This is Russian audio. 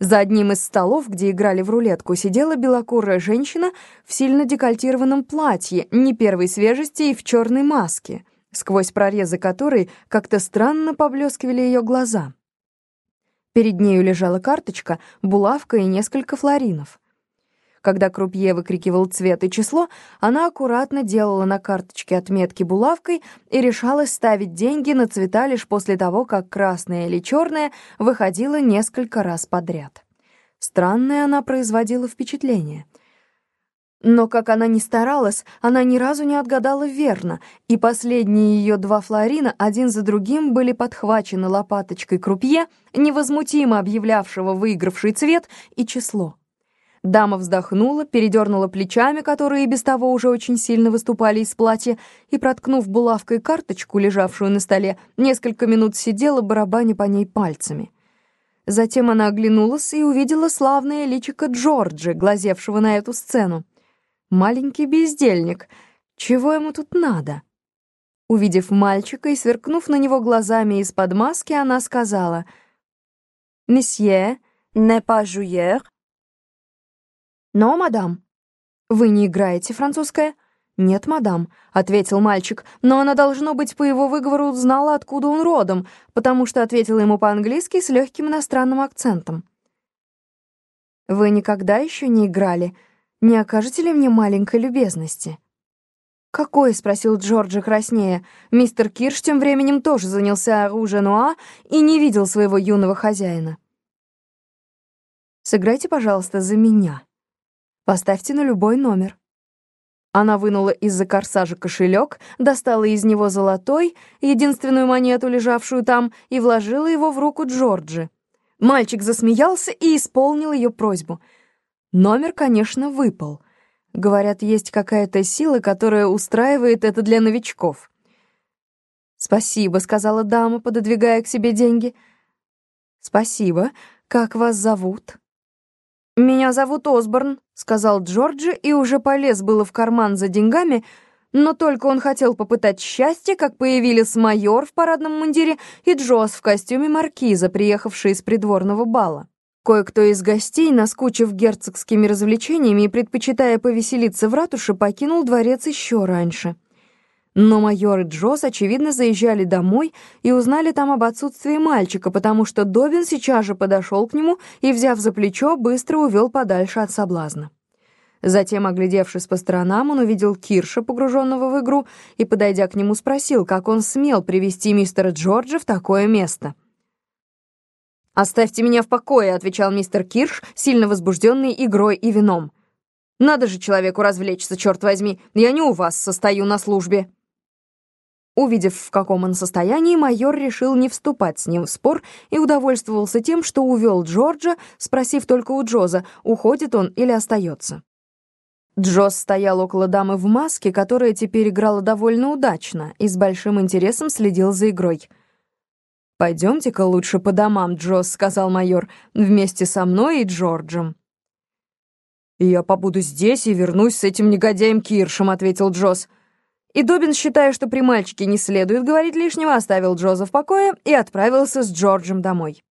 За одним из столов, где играли в рулетку, сидела белокурая женщина в сильно декольтированном платье, не первой свежести и в черной маске, сквозь прорезы которой как-то странно поблескивали ее глаза. Перед нею лежала карточка, булавка и несколько флоринов. Когда крупье выкрикивал цвет и число, она аккуратно делала на карточке отметки булавкой и решалась ставить деньги на цвета лишь после того, как красное или черное выходило несколько раз подряд. Странное она производила впечатление. Но как она ни старалась, она ни разу не отгадала верно, и последние ее два флорина один за другим были подхвачены лопаточкой крупье, невозмутимо объявлявшего выигравший цвет и число. Дама вздохнула, передернула плечами, которые и без того уже очень сильно выступали из платья, и, проткнув булавкой карточку, лежавшую на столе, несколько минут сидела, барабаня по ней пальцами. Затем она оглянулась и увидела славное личико Джорджа, глазевшего на эту сцену. Маленький бездельник. Чего ему тут надо? Увидев мальчика и сверкнув на него глазами из-под маски, она сказала «Месье, не joueur?» «Но, мадам». «Вы не играете французское?» «Нет, мадам», — ответил мальчик, но она, должно быть, по его выговору знала, откуда он родом, потому что ответила ему по-английски с легким иностранным акцентом. «Вы никогда еще не играли? Не окажете ли мне маленькой любезности?» «Какой?» — спросил Джорджа краснея. Мистер Кирш тем временем тоже занялся оружием Нуа и не видел своего юного хозяина. «Сыграйте, пожалуйста, за меня», Поставьте на любой номер». Она вынула из-за корсажа кошелек, достала из него золотой, единственную монету, лежавшую там, и вложила его в руку Джорджи. Мальчик засмеялся и исполнил ее просьбу. Номер, конечно, выпал. Говорят, есть какая-то сила, которая устраивает это для новичков. «Спасибо», — сказала дама, пододвигая к себе деньги. «Спасибо. Как вас зовут?» «Меня зовут Осборн», — сказал Джорджи и уже полез было в карман за деньгами, но только он хотел попытать счастье, как появились майор в парадном мундире и Джоз в костюме маркиза, приехавший из придворного бала. Кое-кто из гостей, наскучив герцогскими развлечениями и предпочитая повеселиться в ратуше, покинул дворец еще раньше — но майор и Джосс, очевидно, заезжали домой и узнали там об отсутствии мальчика, потому что Добин сейчас же подошел к нему и, взяв за плечо, быстро увел подальше от соблазна. Затем, оглядевшись по сторонам, он увидел Кирша, погруженного в игру, и, подойдя к нему, спросил, как он смел привести мистера Джорджа в такое место. «Оставьте меня в покое», — отвечал мистер Кирш, сильно возбужденный игрой и вином. «Надо же человеку развлечься, черт возьми, я не у вас состою на службе». Увидев, в каком он состоянии, майор решил не вступать с ним в спор и удовольствовался тем, что увел Джорджа, спросив только у Джоза, уходит он или остается. Джоз стоял около дамы в маске, которая теперь играла довольно удачно, и с большим интересом следил за игрой. «Пойдемте-ка лучше по домам, Джоз», — сказал майор, — «вместе со мной и Джорджем». «Я побуду здесь и вернусь с этим негодяем Киршем», — ответил Джоз. И Добин, считая, что при мальчике не следует говорить лишнего, оставил Джоза в покое и отправился с Джорджем домой.